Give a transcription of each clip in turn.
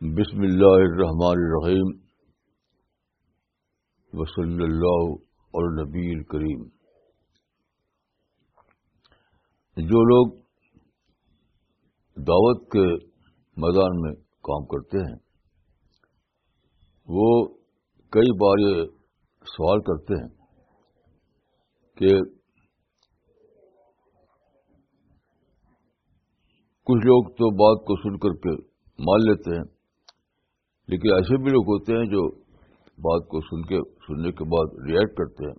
بسم اللہ الرحمن الرحیم وصلی اللہ اور نبی الکریم۔ جو لوگ دعوت کے میدان میں کام کرتے ہیں، وہ کئی بار یہ سوال کرتے ہیں کہ کچھ لوگ تو بات کو سن کر کے مان لیتے ہیں لیکن ایسے بھی لوگ ہوتے ہیں جو بات کو سن کے سننے کے بعد ریئیکٹ کرتے ہیں،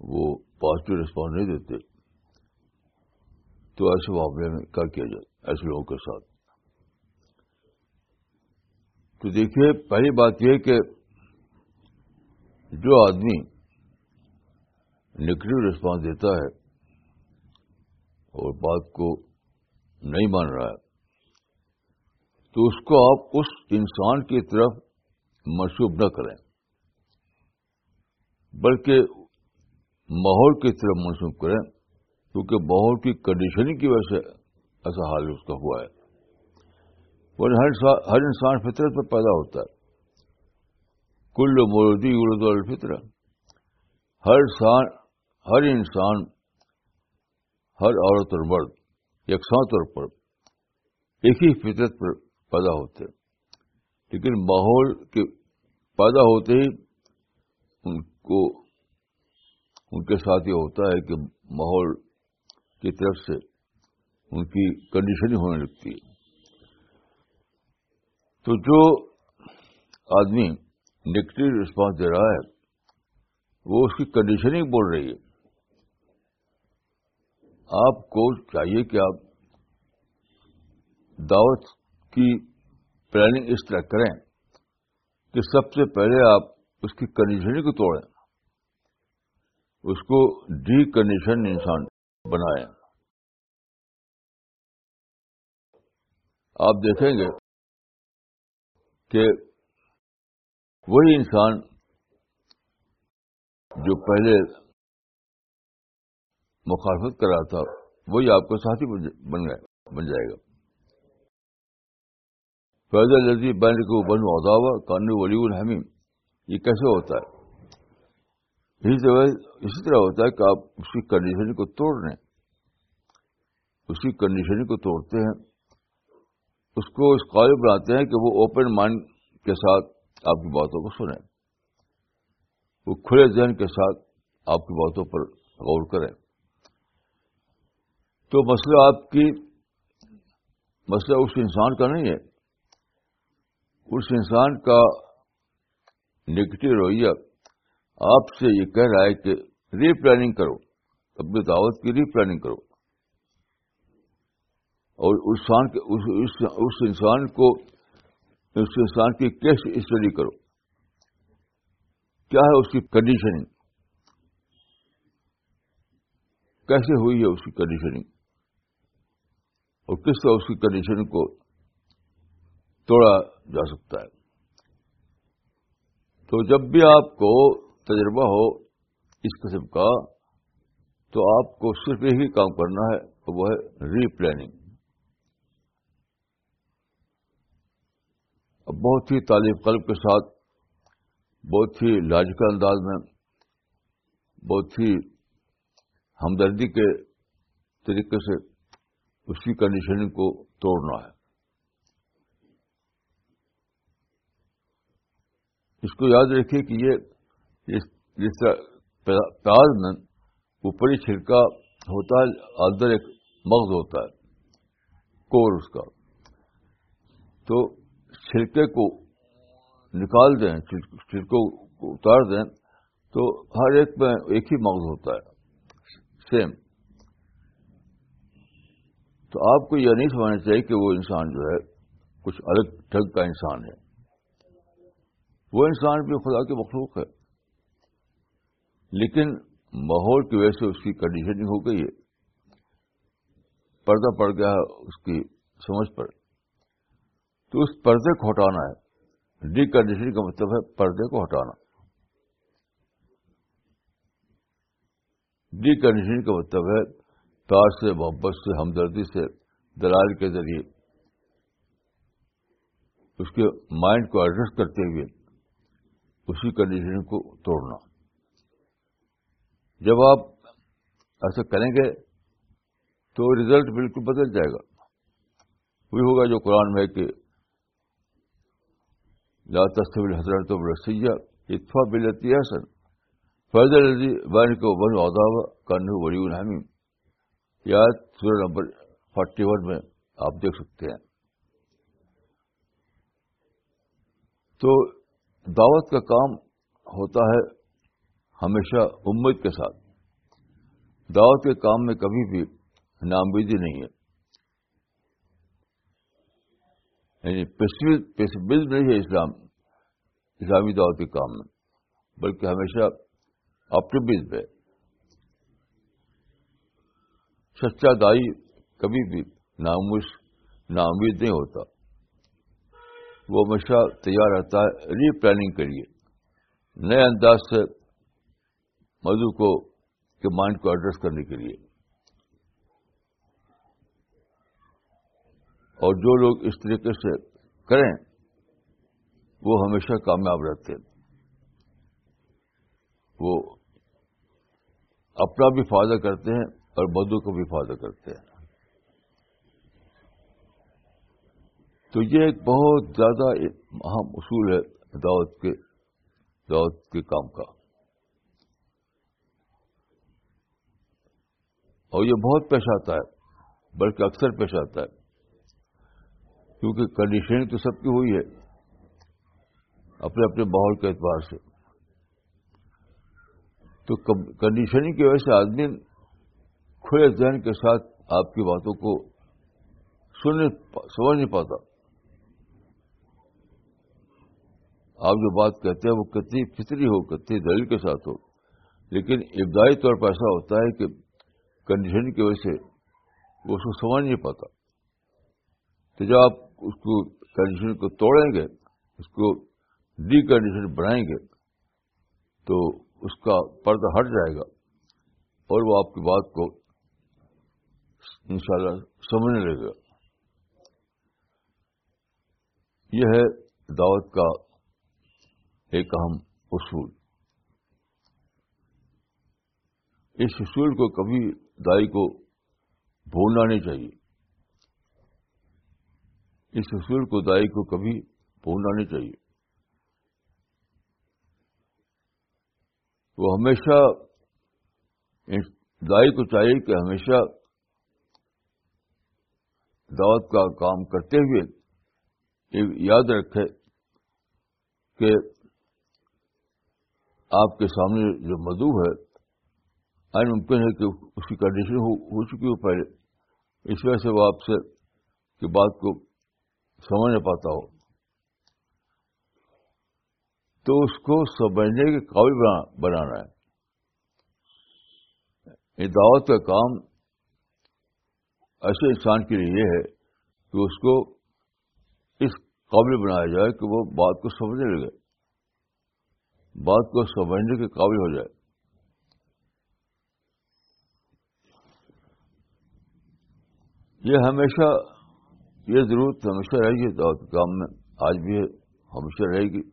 وہ پازیٹو ریسپانس نہیں دیتے۔ تو ایسے معاملے میں کیا کیا جائے؟ ایسے لوگوں کے ساتھ۔ تو دیکھیے، پہلی بات یہ کہ جو آدمی نگیٹو ریسپانس دیتا ہے اور بات کو نہیں مان رہا ہے تو اس کو آپ اس انسان کی طرف منسوب نہ کریں، بلکہ ماحول کی طرف منسوب کریں، کیونکہ ماحول کی کنڈیشننگ کی وجہ سے ایسا حال اس کا ہوا ہے۔ ہر انسان فطرت میں پیدا ہوتا ہے۔ کل مردی ارد الفطر ہر انسان ہر انسان، ہر عورت اور مرد یکساں طور پر، ایک ہی فطرت پر پیدا ہوتے لیکن ماحول کے پیدا ہوتے ہی ان کو، ان کے ساتھ یہ ہوتا ہے کہ ماحول کی طرف سے ان کی کنڈیشننگ ہونے لگتی ہے۔ تو جو آدمی نگیٹو رسپانس دے رہا ہے، وہ اس کی کنڈیشننگ بول رہی ہے۔ آپ کو چاہیے کہ آپ دعوت کی پلاننگ اس طرح کریں کہ سب سے پہلے آپ اس کی کنڈیشننگ کو توڑیں، اس کو ڈی کنڈیشن انسان بنائیں۔ آپ دیکھیں گے کہ وہی انسان جو پہلے مخالفت کر رہا تھا، وہی آپ کا ساتھی بن جائے گا۔ فیض الزی بین کو بن اداوا کانو ولی الحمیم یہ کیسے ہوتا ہے؟ اسی طرح ہوتا ہے کہ آپ اس کی کنڈیشن کو توڑ رہے ہیں۔ اس کی کنڈیشن کو توڑتے ہیں۔ اس کو اس قابل بناتے ہیں کہ وہ اوپن مائنڈ کے ساتھ آپ کی باتوں کو سنیں۔ وہ کھلے ذہن کے ساتھ آپ کی باتوں پر غور کریں۔ تو مسئلہ آپ کی، مسئلہ اس انسان کا نہیں ہے۔ اس انسان کا نگیٹو رویہ آپ سے یہ کہہ رہا ہے کہ ری پلاننگ کرو، اپنی دعوت کی ری پلاننگ کرو۔ اور اس انسان کو اس انسان کی کیس اسٹڈی کرو؟ کیا ہے اس کی کنڈیشننگ کیسے ہوئی ہے اس کی کنڈیشننگ اور کس طرح اس کی کنڈیشننگ کو توڑا جا سکتا ہے۔ تو جب بھی آپ کو تجربہ ہو اس قسم کا، تو آپ کو صرف یہی کام کرنا ہے، وہ ہے ری پلاننگ اب بہت ہی تعلیم قلب کے ساتھ، بہت ہی لاجیکل انداز میں، بہت ہی ہمدردی کے طریقے سے اس کی کنڈیشننگ کو توڑنا ہے۔ اس کو یاد رکھیے کہ یہ جس طرح پیاز میں اوپری چھلکا ہوتا ہے اندر ایک مغز ہوتا ہے، کور اس کا۔ تو چھلکے کو نکال دیں چھلکوں کو اتار دیں، تو ہر ایک میں ایک ہی مغز ہوتا ہے۔ سیم۔ تو آپ کو یہ نہیں سمجھنا چاہیے کہ وہ انسان جو ہے، کچھ الگ ڈھنگ کا انسان ہے۔ وہ انسان بھی خدا کے مخلوق ہے۔ لیکن ماحول کی وجہ سے اس کی کنڈیشننگ ہو گئی ہے۔ پردہ پڑ گیا ہے اس کی سمجھ پر۔ تو اس پردے کو ہٹانا ہے۔ ڈی کنڈیشننگ کا مطلب ہے پردے کو ہٹانا۔ ڈی کنڈیشننگ کا مطلب ہے پیار سے، محبت سے، ہمدردی سے، دلال کے ذریعے۔ اس کے مائنڈ کو ایڈجسٹ کرتے ہوئے۔ اسی کنڈیشن کو توڑنا۔ جب آپ ایسا کریں گے تو ریزلٹ بالکل بدل جائے گا۔ وہی ہوگا جو قرآن میں کہ لا تصویر حضرت رسیہ اتفا بلتی حسن فیض الدی بین کو بن عہدہ کرنے ولی الحمیم یاد سورہ نمبر فورٹی ون میں آپ دیکھ سکتے ہیں۔ تو دعوت کا کام ہوتا ہے ہمیشہ امت کے ساتھ۔ دعوت کے کام میں کبھی بھی نامبیدی نہیں ہے۔ یعنی پیسبل نہیں ہے اسلام، اسلامی دعوت کے کام میں، بلکہ ہمیشہ آپٹمزم ہے۔ سچا دائی کبھی بھی ناموش نا امید نہیں ہوتا۔ وہ ہمیشہ تیار رہتا ہے، ری پلاننگ کے لیے۔ نئے انداز سے مدو کو، کے مائنڈ کو ایڈریس کرنے کے لیے۔ اور جو لوگ اس طریقے سے کریں، وہ ہمیشہ کامیاب رہتے ہیں۔ وہ اپنا بھی فائدہ کرتے ہیں اور بدو کو بھی فائدہ کرتے ہیں۔ تو یہ ایک بہت زیادہ اہم اصول ہے دعوت کے دعوت کے کام کا۔ اور یہ بہت پیش آتا ہے، بلکہ اکثر پیش آتا ہے، کیونکہ کنڈیشننگ تو سب کی ہوئی ہے، اپنے اپنے ماحول کے اعتبار سے۔ تو کنڈیشننگ کی وجہ سے آدمی کھلے ذہن کے ساتھ آپ کی باتوں کو سننے سمجھ نہیں پاتا۔ آپ جو بات کہتے ہیں وہ کتنی فطری ہو، کتنی دلیل کے ساتھ ہو۔ لیکن ابتدائی طور پر ایسا ہوتا ہے کہ کنڈیشن کی وجہ سے وہ اس کو سمجھ نہیں پاتا۔ تو جب آپ اس کو کنڈیشن کو توڑیں گے، اس کو ڈی کنڈیشن بنائیں گے، تو اس کا پردہ ہٹ جائے گا اور وہ آپ کی بات کو انشاءاللہ سمجھنے لگے گا۔ یہ ہے دعوت کا ایک اہم اصول۔ اس اصول کو کبھی دائی کو بھولنا نہیں چاہیے۔ اس اصول کو دائی کو کبھی بھولنا نہیں چاہیے۔ وہ ہمیشہ دائی کو چاہیے کہ ہمیشہ دعوت کا کام کرتے ہوئے یاد رکھے کہ آپ کے سامنے جو مدو ہے، آئین ممکن ہے کہ اس کی کنڈیشن ہو چکی ہو پہلے۔ اس وجہ سے وہ آپ سے کی بات کو سمجھ نہیں پاتا ہو۔ تو اس کو سمجھنے کے قابل بنانا ہے۔ یہ دعوت کا کام ایسے انسان کے لیے یہ ہے کہ اس کو اس قابل بنایا جائے کہ وہ بات کو سمجھنے لگے۔ بات کو سمجھنے کے قابل ہو جائے۔ یہ ہمیشہ، یہ ضرورت ہمیشہ رہے گی دعوت کام میں آج بھی ہمیشہ رہے گی۔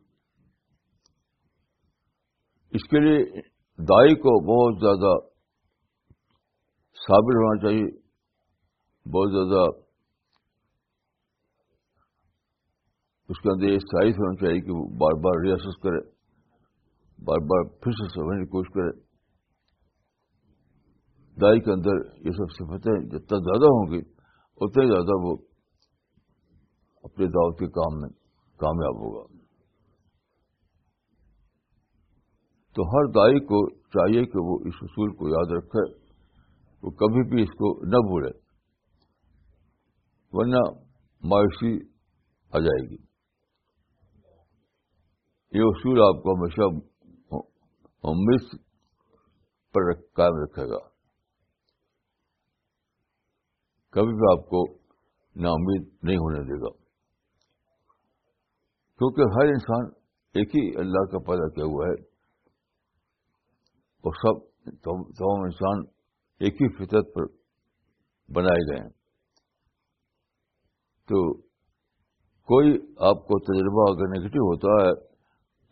اس کے لیے دائی کو بہت زیادہ ثابت ہونا چاہیے، بہت زیادہ اس کے اندر یہ سائز ہونا چاہیے کہ وہ بار بار ریاست کرے۔ بار بار پھر سے سمجھنے کی کوشش کرے دائی کے اندر یہ سب صفتیں جتنا زیادہ ہوں گی اتنے زیادہ وہ اپنے دعوت کے کام میں کامیاب ہوگا۔ تو ہر دائی کو چاہیے کہ وہ اس اصول کو یاد رکھے، وہ کبھی بھی اس کو نہ بھولے، ورنہ مایوسی آ جائے گی۔ یہ اصول آپ کو ہمیشہ امید پر قائم رکھے گا۔ کبھی بھی آپ کو نا امید نہیں ہونے دے گا۔ کیونکہ ہر انسان ایک ہی اللہ کا پیدا کیا ہوا ہے۔ اور سب تمام انسان ایک ہی فطرت پر بنائے گئے ہیں۔ تو کوئی آپ کو تجربہ اگر نگیٹو ہوتا ہے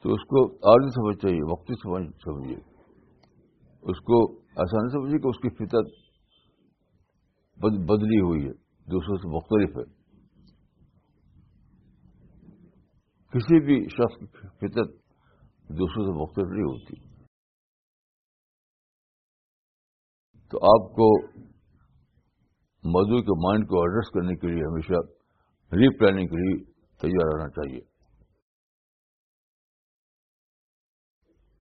تو اس کو عارضی سمجھ چاہیے وقتی سمجھ سمجھیے۔ اس کو ایسا نہیں سمجھیے کہ اس کی فطرت بدلی ہوئی ہے، دوسروں سے مختلف ہے۔ کسی بھی شخص کی فطرت دوسروں سے مختلف نہیں ہوتی۔ تو آپ کو مدو کے مائنڈ کو ایڈریس کرنے کے لیے ہمیشہ ری پلاننگ کے لیے تیار رہنا چاہیے۔